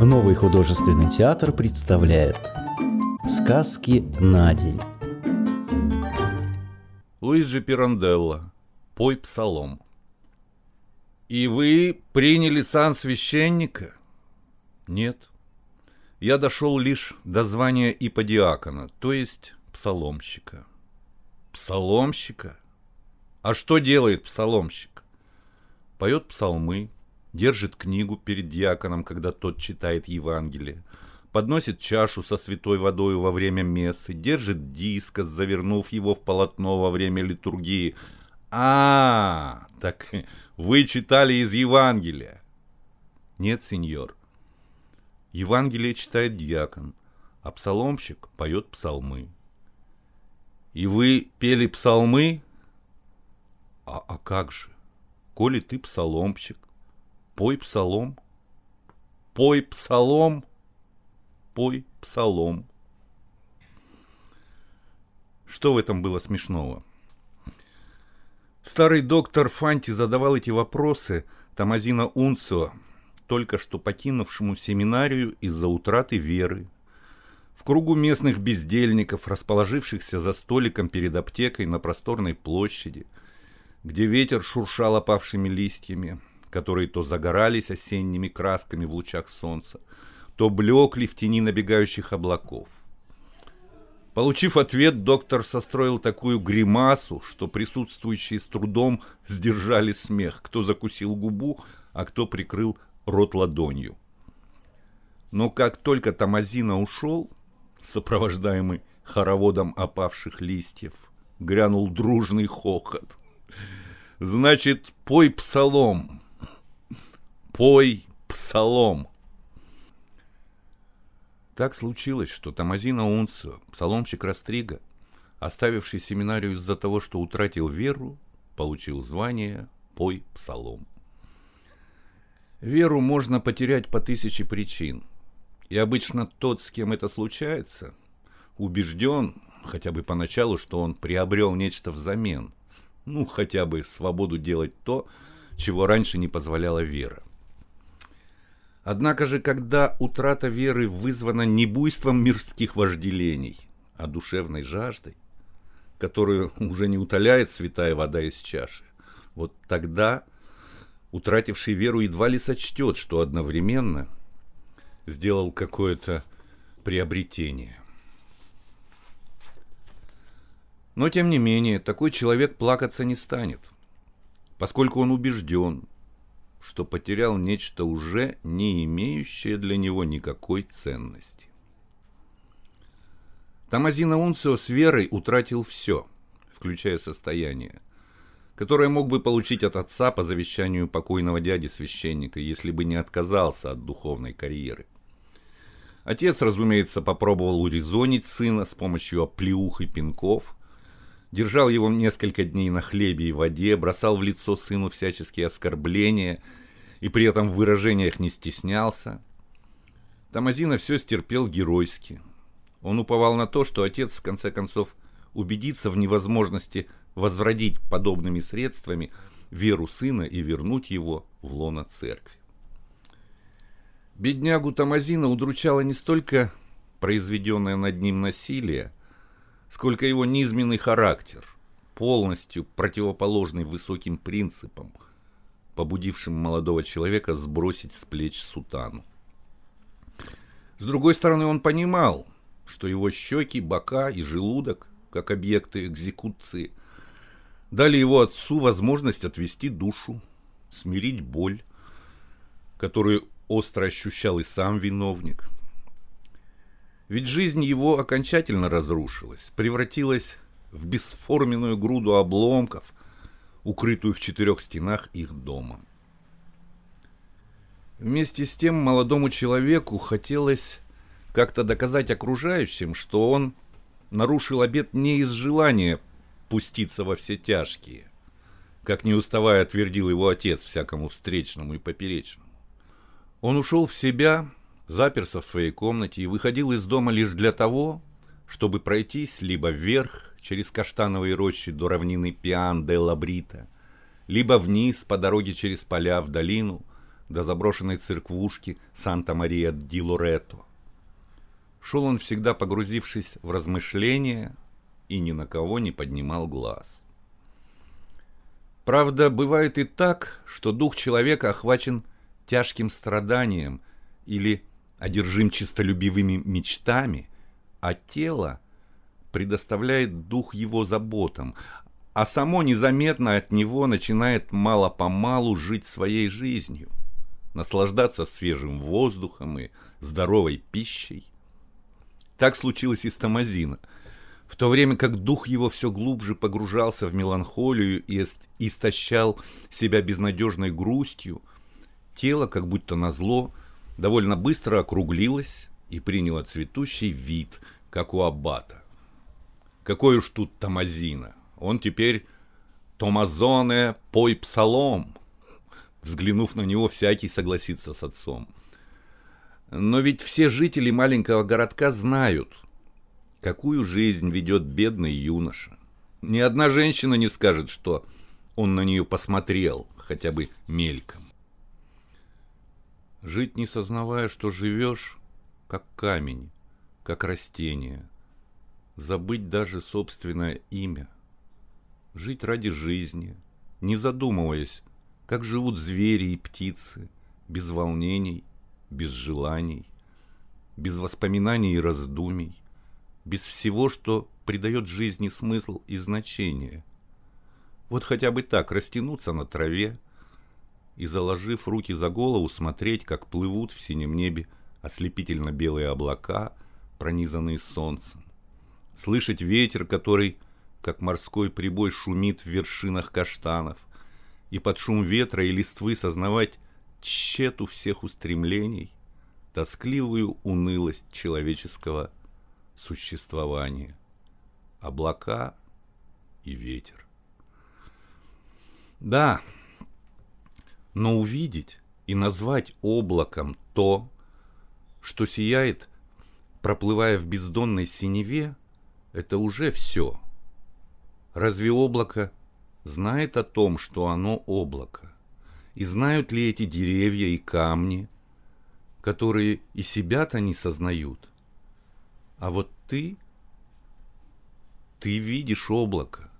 Новый художественный театр представляет Сказки на день Луиджи Пиранделло «Пой псалом» И вы приняли сан священника? Нет. Я дошел лишь до звания иподиакона, то есть псаломщика. Псаломщика? А что делает псаломщик? Поет псалмы, держит книгу перед диаконом, когда тот читает Евангелие, подносит чашу со святой водой во время мессы, держит дискос, завернув его в полотно во время литургии. А, так вы читали из Евангелия? Нет, сеньор. Евангелие читает диакон, а псаломщик поет псалмы. И вы пели псалмы? А, а как же? Коли ты псаломщик, Пой псалом, пой псалом, пой псалом. Что в этом было смешного? Старый доктор Фанти задавал эти вопросы Тамазина Унцио, только что покинувшему семинарию из-за утраты веры. В кругу местных бездельников, расположившихся за столиком перед аптекой на просторной площади, где ветер шуршал опавшими листьями, которые то загорались осенними красками в лучах солнца, то блекли в тени набегающих облаков. Получив ответ, доктор состроил такую гримасу, что присутствующие с трудом сдержали смех, кто закусил губу, а кто прикрыл рот ладонью. Но как только Тамазина ушел, сопровождаемый хороводом опавших листьев, грянул дружный хохот. «Значит, пой псалом!» Пой псалом. Так случилось, что Тамазина Унцио, псаломщик Растрига, оставивший семинарию из-за того, что утратил веру, получил звание «Пой псалом». Веру можно потерять по тысяче причин. И обычно тот, с кем это случается, убежден, хотя бы поначалу, что он приобрел нечто взамен. Ну, хотя бы свободу делать то, чего раньше не позволяла вера. Однако же, когда утрата веры вызвана не буйством мирских вожделений, а душевной жаждой, которую уже не утоляет святая вода из чаши, вот тогда утративший веру едва ли сочтет, что одновременно сделал какое-то приобретение. Но, тем не менее, такой человек плакаться не станет, поскольку он убежден, что потерял нечто уже не имеющее для него никакой ценности. Тамазина Унцио с верой утратил все, включая состояние, которое мог бы получить от отца по завещанию покойного дяди-священника, если бы не отказался от духовной карьеры. Отец, разумеется, попробовал урезонить сына с помощью оплеух и пинков, держал его несколько дней на хлебе и воде, бросал в лицо сыну всяческие оскорбления и при этом в выражениях не стеснялся. Тамазина все стерпел геройски. Он уповал на то, что отец в конце концов убедится в невозможности возродить подобными средствами веру сына и вернуть его в лоно церкви. Беднягу Тамазина удручало не столько произведенное над ним насилие, сколько его низменный характер, полностью противоположный высоким принципам, побудившим молодого человека сбросить с плеч сутану. С другой стороны, он понимал, что его щеки, бока и желудок, как объекты экзекуции, дали его отцу возможность отвести душу, смирить боль, которую остро ощущал и сам виновник – ведь жизнь его окончательно разрушилась, превратилась в бесформенную груду обломков, укрытую в четырех стенах их дома. Вместе с тем молодому человеку хотелось как-то доказать окружающим, что он нарушил обет не из желания пуститься во все тяжкие, как не уставая твердил его отец всякому встречному и поперечному. Он ушел в себя заперся в своей комнате и выходил из дома лишь для того, чтобы пройтись либо вверх через каштановые рощи до равнины Пиан де Лабрита, либо вниз по дороге через поля в долину, до заброшенной церквушки Санта-Мария-ди-Лоретто. Шел он всегда погрузившись в размышления и ни на кого не поднимал глаз. Правда, бывает и так, что дух человека охвачен тяжким страданием или одержим чистолюбивыми мечтами, а тело предоставляет дух его заботам, а само незаметно от него начинает мало-помалу жить своей жизнью, наслаждаться свежим воздухом и здоровой пищей. Так случилось и с Тамазино. В то время как дух его все глубже погружался в меланхолию и истощал себя безнадежной грустью, тело, как будто назло, довольно быстро округлилось и приняло цветущий вид, как у аббата. Какой уж тут Тамазина! Он теперь Томазоне пой псалом. Взглянув на него, всякий согласится с отцом. Но ведь все жители маленького городка знают, какую жизнь ведет бедный юноша. Ни одна женщина не скажет, что он на нее посмотрел, хотя бы мельком. Жить не сознавая, что живешь, как камень, как растение. Забыть даже собственное имя – жить ради жизни, не задумываясь, как живут звери и птицы, без волнений, без желаний, без воспоминаний и раздумий, без всего, что придает жизни смысл и значение. Вот хотя бы так растянуться на траве и, заложив руки за голову, смотреть, как плывут в синем небе ослепительно белые облака, пронизанные солнцем. Слышать ветер, который как морской прибой шумит в вершинах каштанов, и под шум ветра и листвы сознавать тщету всех устремлений, тоскливую унылость человеческого существования, облака и ветер. Да, но увидеть и назвать облаком то, что сияет, проплывая в бездонной синеве, это уже все – Разве облако знает о том, что оно облако? И знают ли эти деревья и камни, которые и себя-то не сознают? А вот ты, ты видишь облако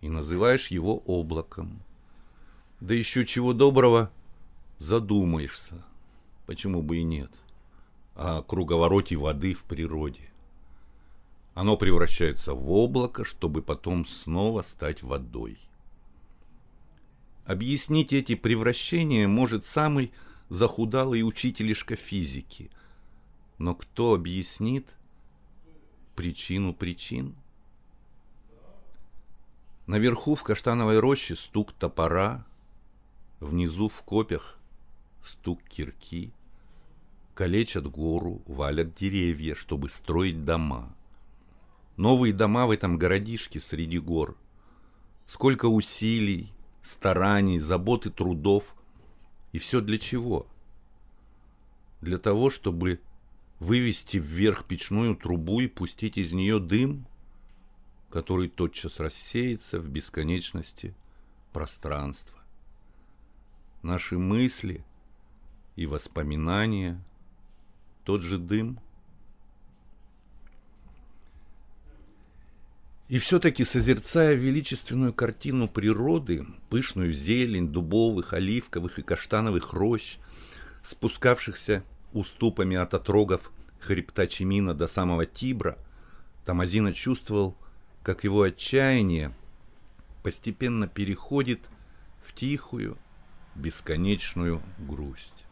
и называешь его облаком. Да еще чего доброго задумаешься, почему бы и нет, о круговороте воды в природе. Оно превращается в облако, чтобы потом снова стать водой. Объяснить эти превращения может самый захудалый учителишка физики. Но кто объяснит причину причин? Наверху в каштановой роще стук топора, внизу в копях стук кирки, калечат гору, валят деревья, чтобы строить дома – Новые дома в этом городишке среди гор. Сколько усилий, стараний, забот и трудов. И все для чего? Для того, чтобы вывести вверх печную трубу и пустить из нее дым, который тотчас рассеется в бесконечности пространства. Наши мысли и воспоминания – тот же дым – И все-таки, созерцая величественную картину природы, пышную зелень дубовых, оливковых и каштановых рощ, спускавшихся уступами от отрогов хребта Чемина до самого Тибра, Тамазина чувствовал, как его отчаяние постепенно переходит в тихую, бесконечную грусть.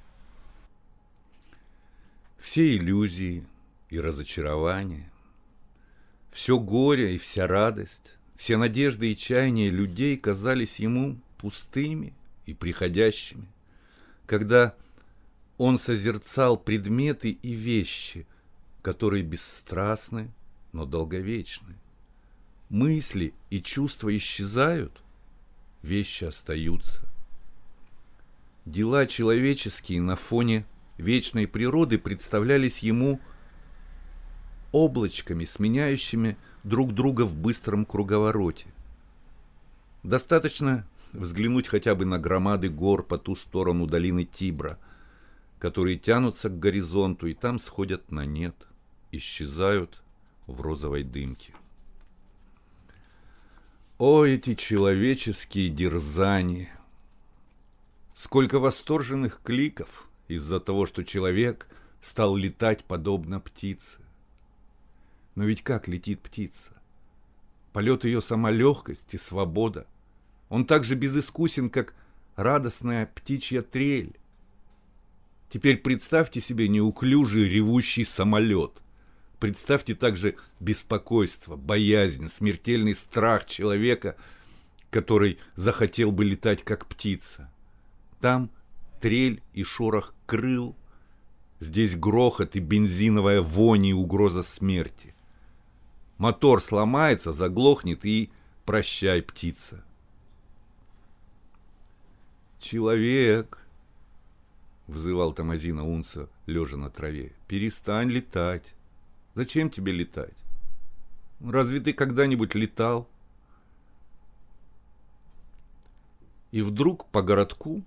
Все иллюзии и разочарования, все горе и вся радость, все надежды и чаяния людей казались ему пустыми и приходящими, когда он созерцал предметы и вещи, которые бесстрастны, но долговечны. Мысли и чувства исчезают, вещи остаются. Дела человеческие на фоне вечной природы представлялись ему – облачками, сменяющими друг друга в быстром круговороте. Достаточно взглянуть хотя бы на громады гор по ту сторону долины Тибра, которые тянутся к горизонту и там сходят на нет, исчезают в розовой дымке. О, эти человеческие дерзания! Сколько восторженных кликов из-за того, что человек стал летать подобно птице. Но ведь как летит птица? Полет ее сама легкость и свобода. Он так же безыскусен, как радостная птичья трель. Теперь представьте себе неуклюжий ревущий самолет. Представьте также беспокойство, боязнь, смертельный страх человека, который захотел бы летать как птица. Там трель и шорох крыл, здесь грохот и бензиновая вонь и угроза смерти. Мотор сломается, заглохнет и прощай, птица. Человек, взывал Тамазина Унца, лежа на траве, перестань летать. Зачем тебе летать? Разве ты когда-нибудь летал? И вдруг по городку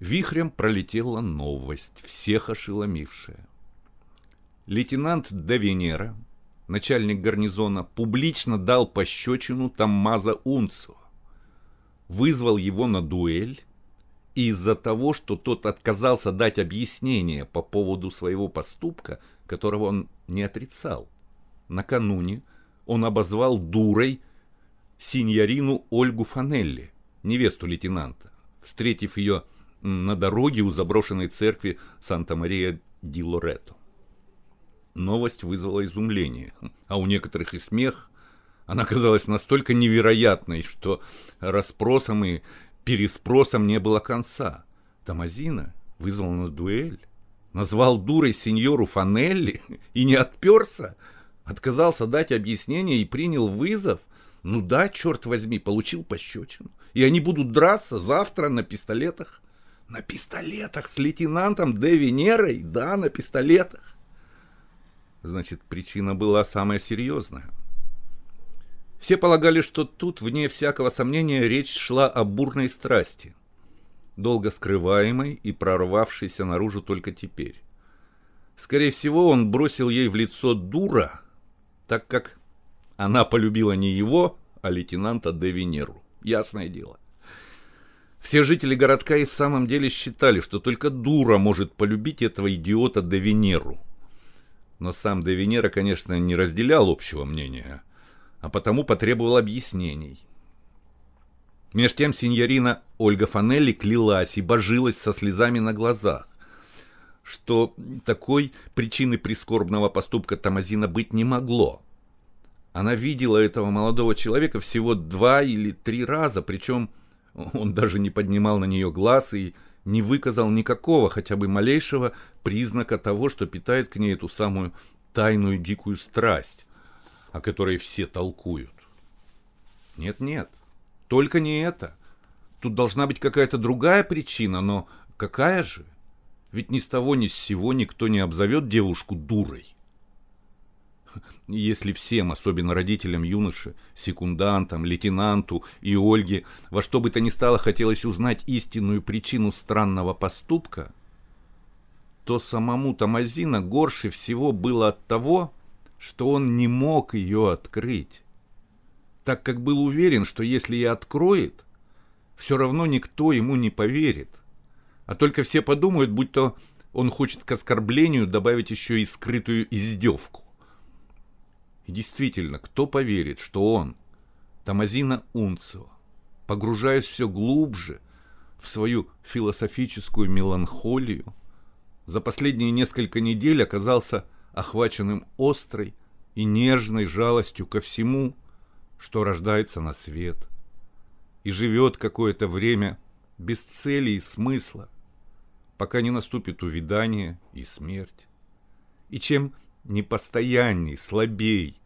вихрем пролетела новость, всех ошеломившая. Лейтенант де Венера, начальник гарнизона, публично дал пощечину Таммаза Унцу, вызвал его на дуэль, и из-за того, что тот отказался дать объяснение по поводу своего поступка, которого он не отрицал. Накануне он обозвал дурой синьорину Ольгу Фанелли, невесту лейтенанта, встретив ее на дороге у заброшенной церкви Санта-Мария-ди-Лоретто. Новость вызвала изумление, а у некоторых и смех. Она казалась настолько невероятной, что расспросам и переспросам не было конца. Тамазина вызвал на дуэль назвал дурой сеньору Фанелли и не отперся, отказался дать объяснение и принял вызов. Ну да, черт возьми, получил пощечину. И они будут драться завтра на пистолетах. На пистолетах с лейтенантом Де Венерой? Да, на пистолетах. Значит, причина была самая серьезная. Все полагали, что тут, вне всякого сомнения, речь шла о бурной страсти долго скрываемой и прорвавшейся наружу только теперь. Скорее всего, он бросил ей в лицо дура, так как она полюбила не его, а лейтенанта де Венеру. Ясное дело. Все жители городка и в самом деле считали, что только дура может полюбить этого идиота де Венеру. Но сам де Венера, конечно, не разделял общего мнения, а потому потребовал объяснений. Меж тем сеньорина Ольга Фанелли клялась и божилась со слезами на глазах, что такой причины прискорбного поступка Тамазина быть не могло. Она видела этого молодого человека всего два или три раза, причем он даже не поднимал на нее глаз и не выказал никакого, хотя бы малейшего признака того, что питает к ней эту самую тайную дикую страсть, о которой все толкуют. Нет-нет, только не это. Тут должна быть какая-то другая причина, но какая же? Ведь ни с того ни с сего никто не обзовет девушку дурой. Если всем, особенно родителям юноши, секундантам, лейтенанту и Ольге, во что бы то ни стало хотелось узнать истинную причину странного поступка, то самому Тамазина горше всего было от того, что он не мог ее открыть так как был уверен, что если и откроет, все равно никто ему не поверит. А только все подумают, будь то он хочет к оскорблению добавить еще и скрытую издевку. И действительно, кто поверит, что он, Тамазина Унцио, погружаясь все глубже в свою философическую меланхолию, за последние несколько недель оказался охваченным острой и нежной жалостью ко всему, что рождается на свет и живет какое-то время без цели и смысла, пока не наступит увядание и смерть. И чем непостоянней, слабей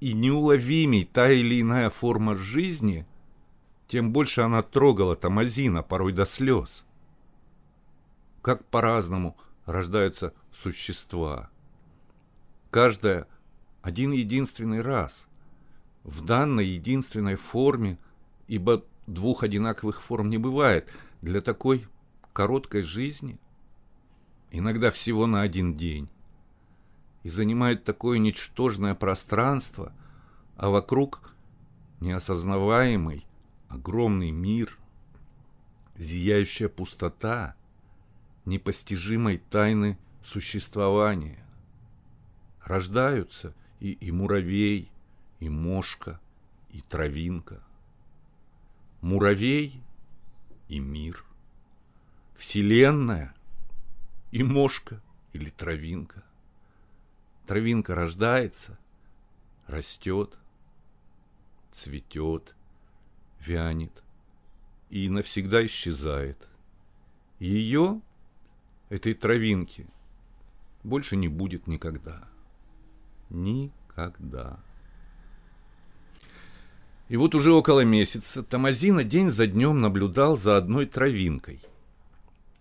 и неуловимей та или иная форма жизни, тем больше она трогала Тамазина, порой до слез. Как по-разному рождаются существа. Каждая один единственный раз – в данной единственной форме, ибо двух одинаковых форм не бывает. Для такой короткой жизни, иногда всего на один день, и занимает такое ничтожное пространство, а вокруг неосознаваемый огромный мир, зияющая пустота непостижимой тайны существования. Рождаются и, и муравей, и мошка, и травинка. Муравей и мир. Вселенная и мошка или травинка. Травинка рождается, растет, цветет, вянет и навсегда исчезает. Ее, этой травинки, больше не будет никогда. Никогда. И вот уже около месяца Тамазина день за днем наблюдал за одной травинкой,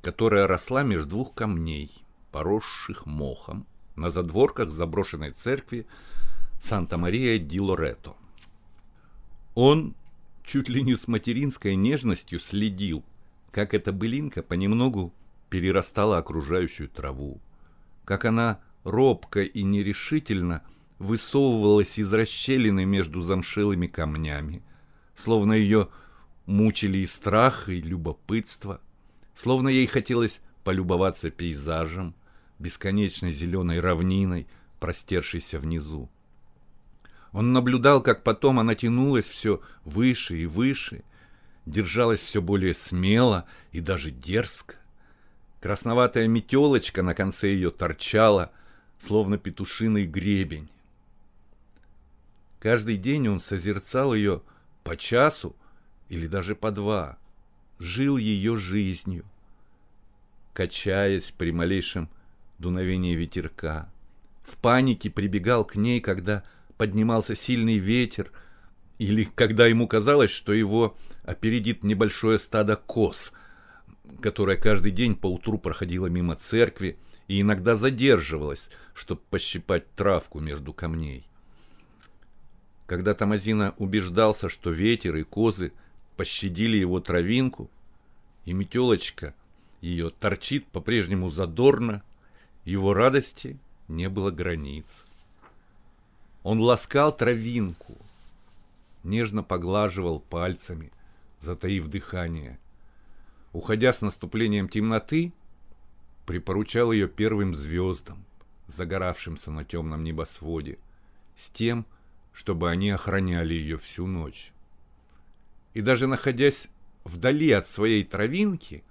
которая росла между двух камней, поросших мохом, на задворках заброшенной церкви Санта-Мария-ди-Лорето. Он чуть ли не с материнской нежностью следил, как эта былинка понемногу перерастала окружающую траву, как она робко и нерешительно – высовывалась из расщелины между замшелыми камнями, словно ее мучили и страх, и любопытство, словно ей хотелось полюбоваться пейзажем, бесконечной зеленой равниной, простершейся внизу. Он наблюдал, как потом она тянулась все выше и выше, держалась все более смело и даже дерзко. Красноватая метелочка на конце ее торчала, словно петушиный гребень. Каждый день он созерцал ее по часу или даже по два, жил ее жизнью, качаясь при малейшем дуновении ветерка. В панике прибегал к ней, когда поднимался сильный ветер, или когда ему казалось, что его опередит небольшое стадо коз, которое каждый день по утру проходило мимо церкви и иногда задерживалось, чтобы пощипать травку между камней. Когда Тамазина убеждался, что ветер и козы пощадили его травинку, и метелочка ее торчит по-прежнему задорно, его радости не было границ. Он ласкал травинку, нежно поглаживал пальцами, затаив дыхание. Уходя с наступлением темноты, припоручал ее первым звездам, загоравшимся на темном небосводе, с тем, чтобы они охраняли ее всю ночь. И даже находясь вдали от своей травинки,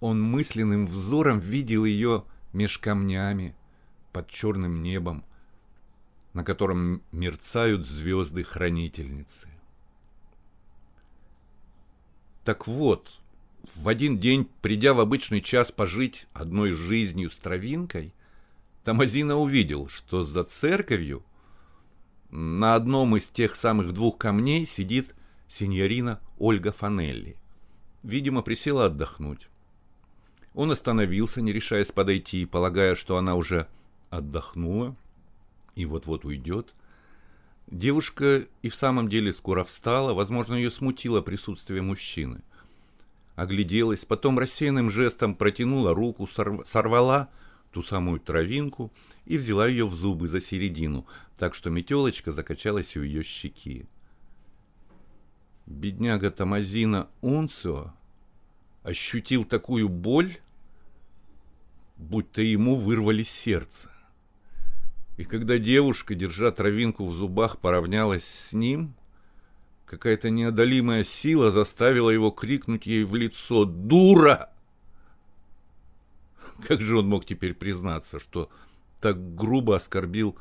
он мысленным взором видел ее меж камнями под черным небом, на котором мерцают звезды-хранительницы. Так вот, в один день, придя в обычный час пожить одной жизнью с травинкой, Тамазина увидел, что за церковью – на одном из тех самых двух камней сидит сеньорина Ольга Фанелли. Видимо, присела отдохнуть. Он остановился, не решаясь подойти, полагая, что она уже отдохнула и вот-вот уйдет. Девушка и в самом деле скоро встала, возможно, ее смутило присутствие мужчины. Огляделась, потом рассеянным жестом протянула руку, сорвала ту самую травинку и взяла ее в зубы за середину, так что метелочка закачалась у ее щеки. Бедняга Тамазина Унцио ощутил такую боль, будто ему вырвали сердце. И когда девушка, держа травинку в зубах, поравнялась с ним, какая-то неодолимая сила заставила его крикнуть ей в лицо «Дура!». Как же он мог теперь признаться, что так грубо оскорбил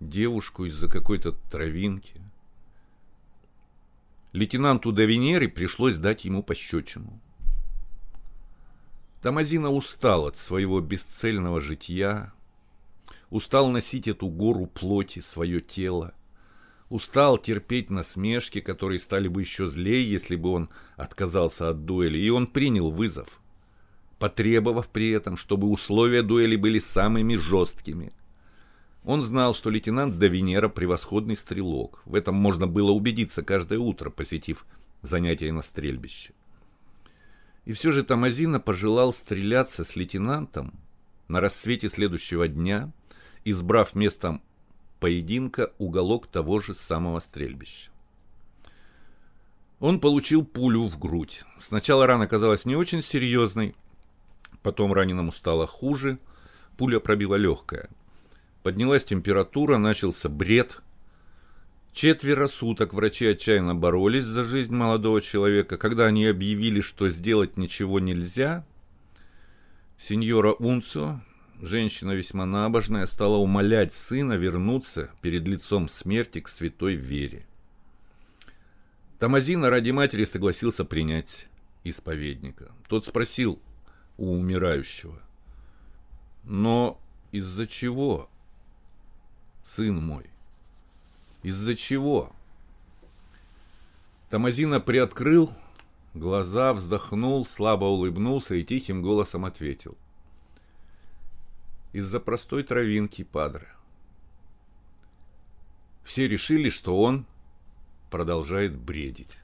девушку из-за какой-то травинки. Лейтенанту Давинери пришлось дать ему пощечину. Тамазина устал от своего бесцельного житья, устал носить эту гору плоти, свое тело, устал терпеть насмешки, которые стали бы еще злее, если бы он отказался от дуэли, и он принял вызов, потребовав при этом, чтобы условия дуэли были самыми жесткими – он знал, что лейтенант Давинера превосходный стрелок. В этом можно было убедиться каждое утро, посетив занятия на стрельбище. И все же Тамазина пожелал стреляться с лейтенантом на рассвете следующего дня, избрав местом поединка уголок того же самого стрельбища. Он получил пулю в грудь. Сначала рана казалась не очень серьезной, потом раненому стало хуже, пуля пробила легкое. Поднялась температура, начался бред. Четверо суток врачи отчаянно боролись за жизнь молодого человека. Когда они объявили, что сделать ничего нельзя, сеньора Унцо, женщина весьма набожная, стала умолять сына вернуться перед лицом смерти к святой вере. Тамазина ради матери согласился принять исповедника. Тот спросил у умирающего, «Но из-за чего, сын мой? Из-за чего?» Тамазина приоткрыл глаза, вздохнул, слабо улыбнулся и тихим голосом ответил. «Из-за простой травинки, падре». Все решили, что он продолжает бредить.